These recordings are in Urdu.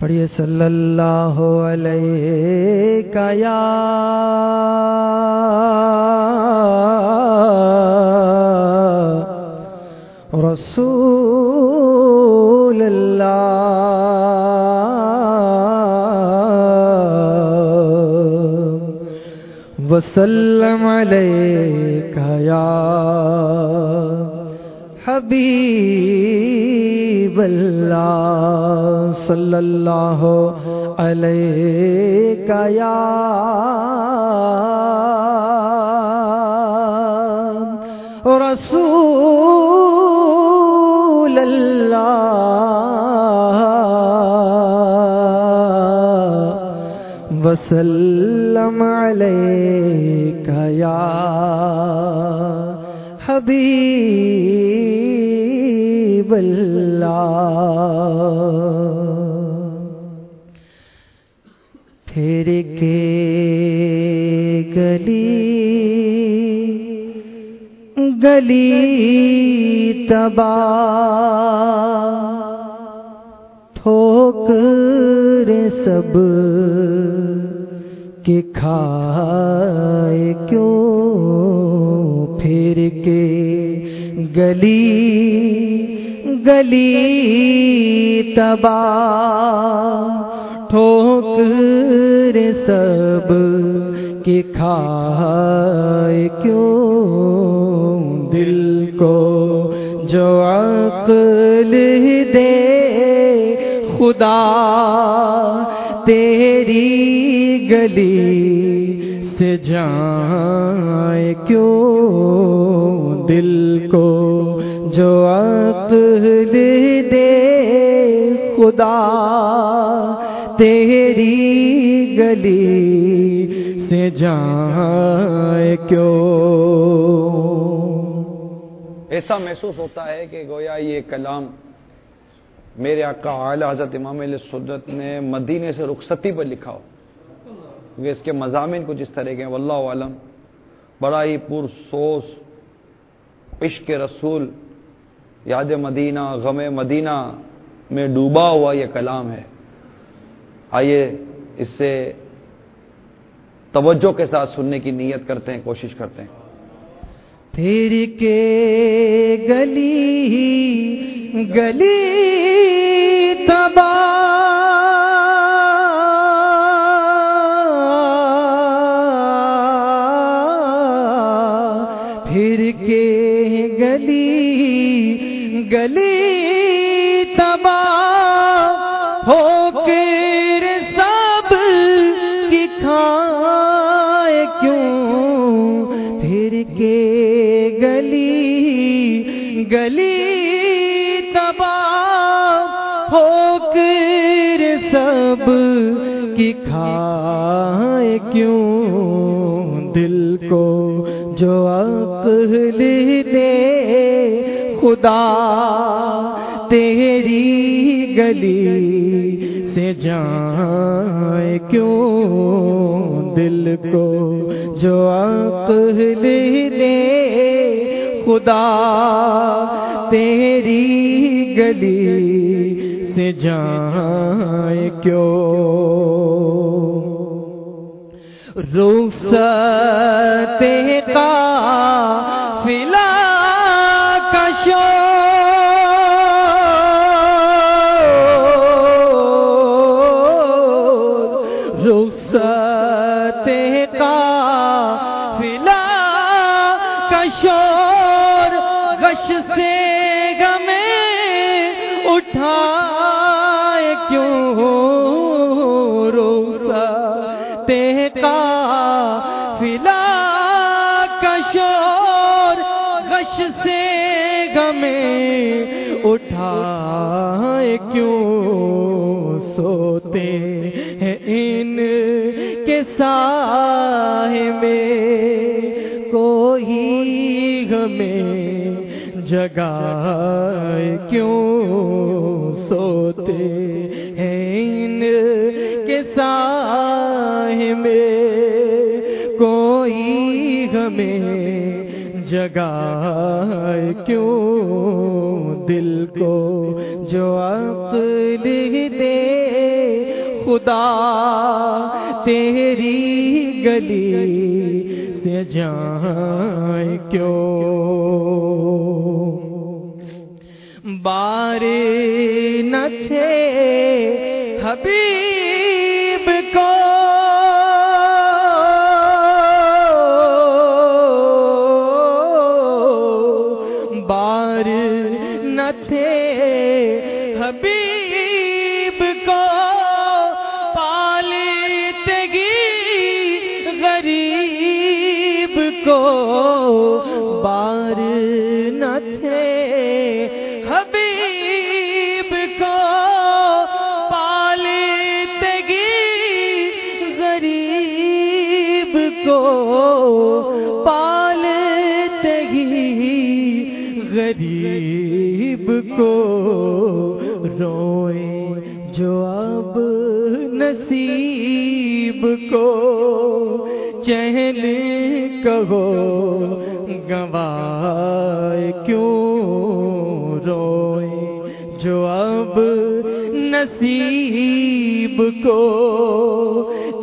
پڑھیے صلی اللہ علیہ یا رسول اللہ وسلم علیہ یا حبیب اللہ صلی اللہ علیہ یا رسول اللہ وسلم علیہ یا حبیب اللہ پھر کے گلی گلی تبا ٹھوکر سب کے کھائے کیوں؟ پھر کے گلی گلی تبا ٹھوکر سب کے کھائے کیوں؟ دل کو جو عقل دے، خدا تیری گلی سے جائے کیوں؟ دل کو جو عقل دے خدا، تیری گلی سے جائے کیوں؟ ایسا محسوس ہوتا ہے کہ گویا یہ کلام میرے آقا اعلی حضرت امام علیہ سنت نے مدینے سے رخصتی پر لکھا ہو۔ کیونکہ اس کے مضامین کچھ اس طرح کے ہیں۔ واللہ عالم، بڑا ہی پرسوس، عشق رسول یاد مدینہ، غم مدینہ میں ڈوبا ہوا یہ کلام ہے۔ آئیے اس سے توجہ کے ساتھ سننے کی نیت کرتے ہیں، کوشش کرتے ہیں۔ پھر کے گلی گلی تباہ دل کو، جو عقل دے، خدا تیری گلی سے جائے کیوں؟ دل کو، جو عقل دے، خدا تیری گلی سے جائے کیوں؟ رخصت اٹھائے کیوں سوتے ہیں ان کے سائے میں؟ کوئی ہمیں جگائے کیوں سوتے ہیں ان کے سائے میں؟ کوئی ہمیں جگائے کیوں دل کو، جو عقل دے، خدا تیری گلی سے جائیں کیوں؟ بار نہ تھے، حبیب کو روئے جو اب نصیب کو چہل کہو گوائے کیوں روئے جو اب نصیب کو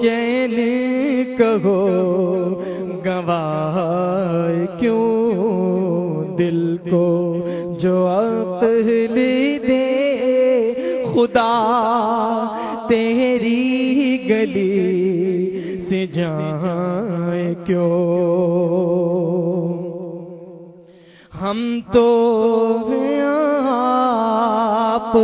چین کہو گوائے کیوں دل کو جو اب عقل دے خدا تیری گلی سے جائیں کیوں؟ ہم تو آپ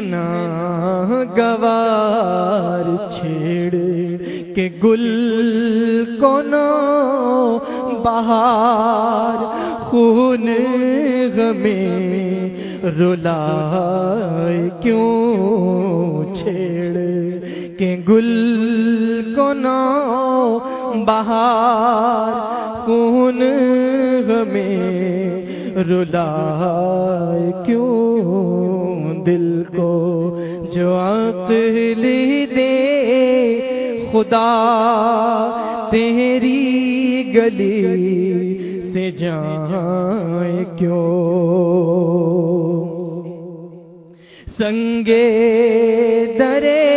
نا گوار چھیڑ کے گل کو نو بہار خون غمیں رلا کیوں چھیڑ کے گل کو نو بہار خون غمیں رلا کیوں دل کو جو عقل دے خدا تیری گلی سے جائیں کیوں؟ سنگے درے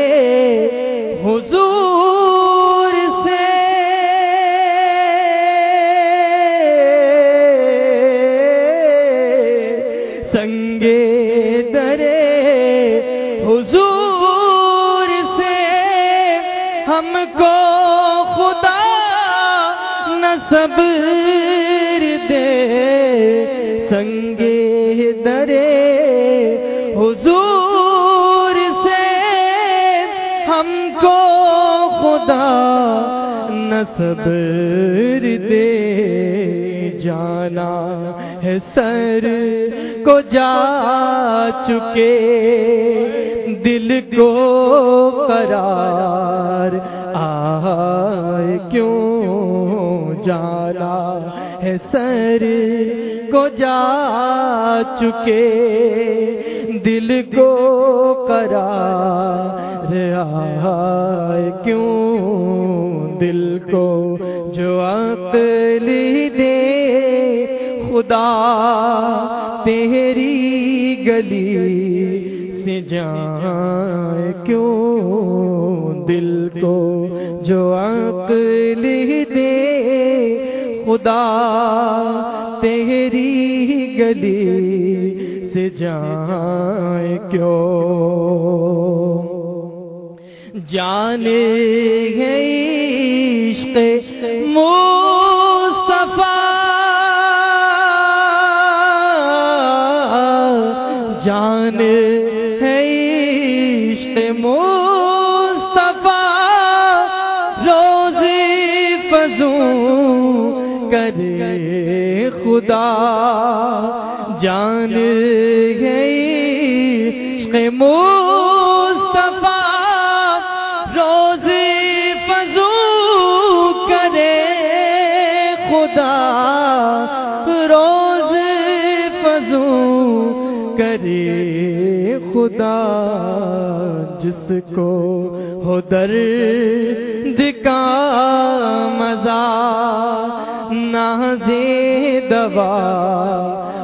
صبر دے، سنگے درے، حضور سے ہم کو خدا صبر دے، جانا ہے سر کو جا چکے، دل کو قرار آئے کیوں؟ جانا ہے سر کو جا چکے، دل کو قرار آئے کیوں؟ دل کو جو عقل دے، خدا تیری گلی سے جائیں کیوں؟ دل کو جو عقل دے خدا تیری گلی سے جائیں کیوں؟ جانے ہے عشق مصطفیٰ جان ہے عشق عشق مصطفیٰ روز فضو کرے، خدا روز فضو کرے، خدا جس کو ہو درد کا مزہ نازے دوا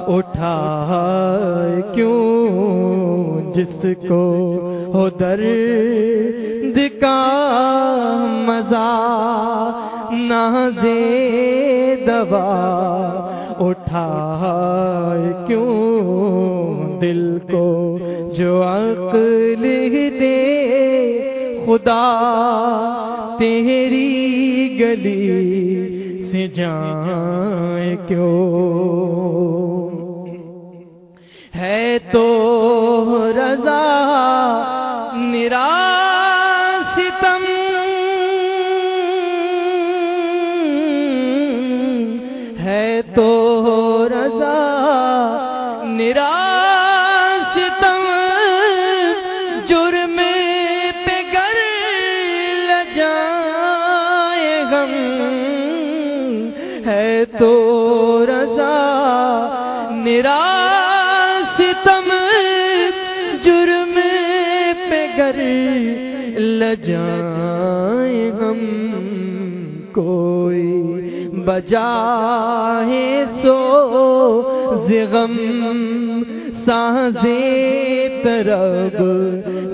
اٹھا کیوں؟ جس کو ہو درد کا مزہ نازے دوا اٹھا کیوں؟ دل کو جو عقل دے، خدا تیری گلی جائیں کیوں؟ ہے تو رضا نرا لجائے ہم کوئی بجائے سو زغم سازے طرب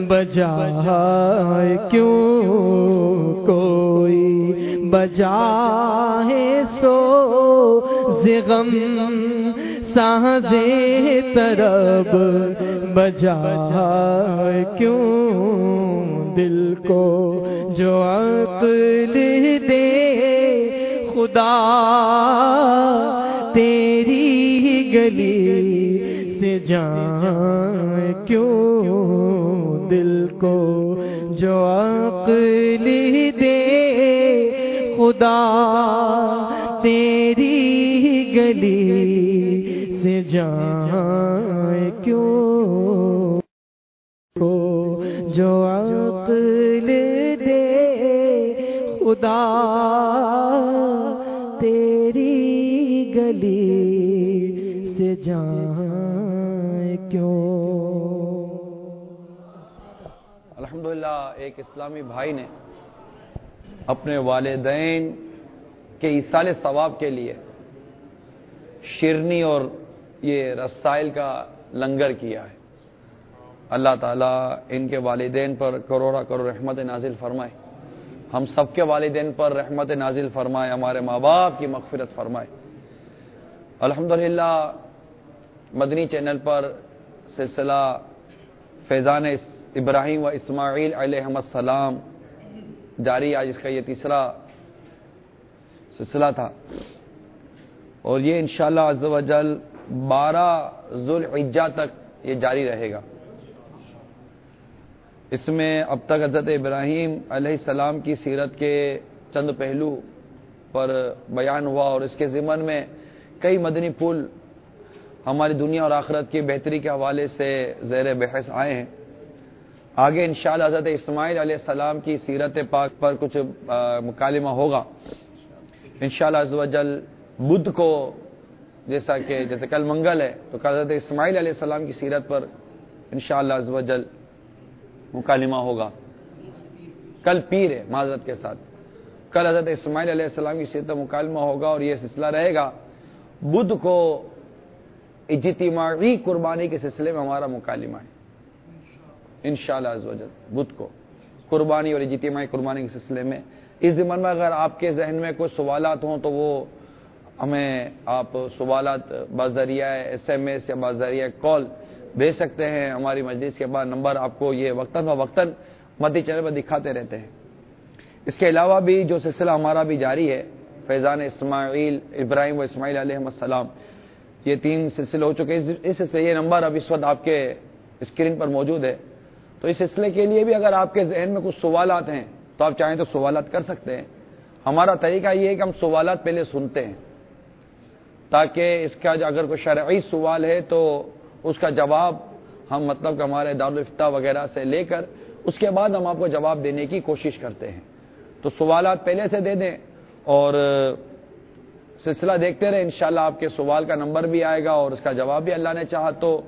بجائے کیوں کوئی بجائے سو زغم سازے طرب بجائے کیوں دل کو جو عقل دے، خدا تیری گلی سے جان کیوں؟ دل کو جو عقل دے، خدا تیری گلی سے جان کیوں؟ تیری گلی سے جائیں کیوں؟ الحمدللہ، ایک اسلامی بھائی نے اپنے والدین کے ایسال ثواب کے لیے شیرنی اور یہ رسائل کا لنگر کیا ہے۔ اللہ تعالیٰ ان کے والدین پر کروڑا کروڑ رحمت نازل فرمائے۔ ہم سب کے والدین پر رحمت نازل فرمائے، ہمارے ماں باپ کی مغفرت فرمائے۔ الحمدللہ، مدنی چینل پر سلسلہ فیضان ابراہیم و اسماعیل علیہ السلام جاری، آج اس کا یہ تیسرا سلسلہ تھا۔ اور یہ انشاءاللہ عز و جل بارہ ذوالحجہ تک یہ جاری رہے گا۔ اس میں اب تک حضرت ابراہیم علیہ السلام کی سیرت کے چند پہلو پر بیان ہوا اور اس کے ضمن میں کئی مدنی پھول ہماری دنیا اور آخرت کی بہتری کے حوالے سے زیر بحث آئے ہیں۔ آگے انشاءاللہ حضرت اسماعیل علیہ السلام کی سیرت پاک پر کچھ مکالمہ ہوگا۔ انشاءاللہ عز و جل بدھ کو جیسا کہ جیسے کل منگل ہے، تو حضرت اسماعیل علیہ السلام کی سیرت پر انشاءاللہ عز و مکالمہ ہوگا۔ کل پیر ہے معذرت کے ساتھ۔ کل حضرت اسماعیل علیہ السلام کی سیرت مکالمہ ہوگا اور یہ سلسلہ رہے گا۔ بدھ کو اجتماعی قربانی کے سلسلے میں ہمارا مکالمہ ہے۔ انشاءاللہ شاء اللہ بدھ کو قربانی اور اجتماعی قربانی کے سلسلے میں۔ اس زمن میں اگر آپ کے ذہن میں کوئی سوالات ہوں تو وہ ہمیں آپ سوالات بذریعہ ایس ایم ایس یا بذریعہ کال بھیج سکتے ہیں۔ ہماری مجلس کے بعد نمبر آپ کو یہ وقتاً و وقتاً مدی چینل پر دکھاتے رہتے ہیں۔ اس کے علاوہ بھی جو سلسلہ ہمارا بھی جاری ہے، فیضان اسماعیل، ابراہیم و اسماعیل علیہ السلام، یہ تین سلسلے ہو چکے اس سلسلے یہ نمبر اب اس وقت آپ کے اسکرین پر موجود ہے۔ تو اس سلسلے کے لیے بھی اگر آپ کے ذہن میں کچھ سوالات ہیں، تو آپ چاہیں تو سوالات کر سکتے ہیں۔ ہمارا طریقہ یہ ہے کہ ہم سوالات پہلے سنتے ہیں، تاکہ اس کا اگر کوئی شرعی سوال ہے تو اس کا جواب ہم مطلب کہ ہمارے دارالفتہ وغیرہ سے لے کر اس کے بعد ہم آپ کو جواب دینے کی کوشش کرتے ہیں۔ تو سوالات پہلے سے دے دیں اور سلسلہ دیکھتے رہے، انشاءاللہ آپ کے سوال کا نمبر بھی آئے گا اور اس کا جواب بھی اللہ نے چاہا تو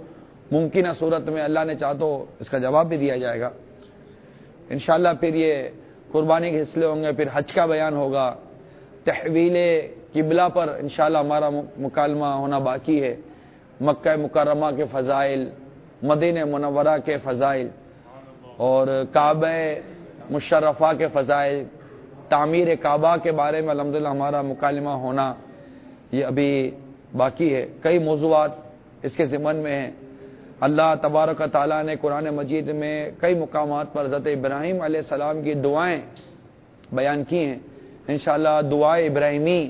ممکنہ صورت میں اللہ نے چاہا تو اس کا جواب بھی دیا جائے گا۔ انشاءاللہ پھر یہ قربانی کے حصلے ہوں گے، پھر حج کا بیان ہوگا۔ تحویل قبلہ پر انشاءاللہ ہمارا مکالمہ ہونا باقی ہے۔ مکہ مکرمہ کے فضائل مدین منورہ کے فضائل اور کعبہ مشرفہ کے فضائل، تعمیر کعبہ کے بارے میں الحمد ہمارا مکالمہ ہونا یہ ابھی باقی ہے۔ کئی موضوعات اس کے ذمن میں ہیں۔ اللہ تبارک تعالیٰ نے قرآن مجید میں کئی مقامات پر حضرت ابراہیم علیہ السلام کی دعائیں بیان کی ہیں۔ انشاءاللہ دعائیں ابراہیمی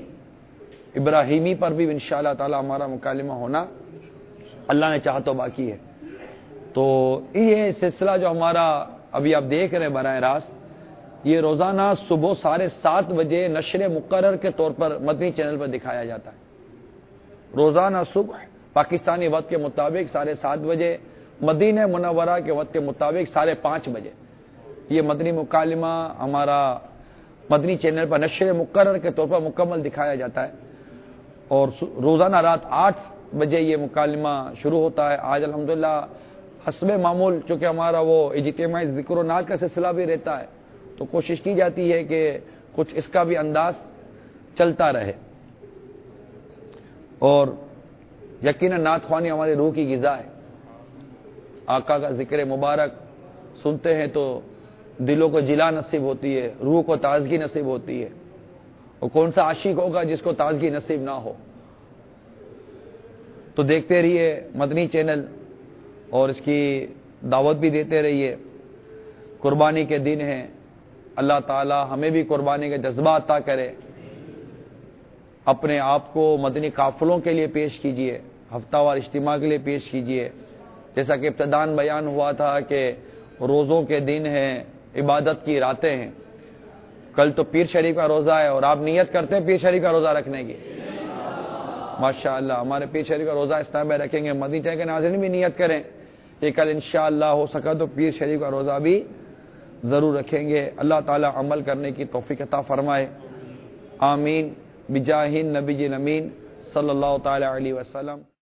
ابراہیمی پر بھی انشاءاللہ تعالی ہمارا مکالمہ ہونا اللہ نے چاہ تو باقی ہے۔ تو یہ سلسلہ جو ہمارا ابھی آپ دیکھ رہے ہیں براہ راست، یہ روزانہ صبح ساڑھے سات بجے نشر مقرر کے طور پر مدنی چینل پر دکھایا جاتا ہے۔ روزانہ صبح پاکستانی وقت کے مطابق ساڑھے سات بجے، مدینہ منورہ کے وقت کے مطابق ساڑھے پانچ بجے۔ یہ مدنی مکالمہ ہمارا مدنی چینل پر نشر مقرر کے طور پر مکمل دکھایا جاتا ہے۔ اور روزانہ رات آٹھ بجے یہ مکالمہ شروع ہوتا ہے۔ آج الحمدللہ حسب معمول چونکہ ہمارا وہ اجتماعی ذکر و ناک کا سلسلہ بھی رہتا ہے، تو کوشش کی جاتی ہے کہ کچھ اس کا بھی انداز چلتا رہے۔ اور یقیناً نعت خوانی ہماری روح کی غذا ہے۔ آقا کا ذکر مبارک سنتے ہیں تو دلوں کو جلا نصیب ہوتی ہے، روح کو تازگی نصیب ہوتی ہے۔ اور کون سا عاشق ہوگا جس کو تازگی نصیب نہ ہو؟ تو دیکھتے رہیے مدنی چینل اور اس کی دعوت بھی دیتے رہیے۔ قربانی کے دن ہیں۔ اللہ تعالی ہمیں بھی قربانی کے جذبہ عطا کرے۔ اپنے آپ کو مدنی قافلوں کے لیے پیش کیجیے ہفتہ وار اجتماع کے لیے پیش کیجیے جیسا کہ ابتدان بیان ہوا تھا کہ روزوں کے دن ہیں، عبادت کی راتیں ہیں۔ کل تو پیر شریف کا روزہ ہے اور آپ نیت کرتے ہیں پیر شریف کا روزہ رکھنے کی۔ ماشاء اللہ ہمارے پیر شریف کا روزہ اس طرح میں رکھیں گے مدی کے ناظرین بھی نیت کریں کہ کل انشاءاللہ ہو سکا تو پیر شریف کا روزہ بھی ضرور رکھیں گے۔ اللہ تعالی عمل کرنے کی توفیق عطا فرمائے۔ آمین۔ بجاہین نبی جی نمین، صلی اللہ تعالی علیہ وسلم۔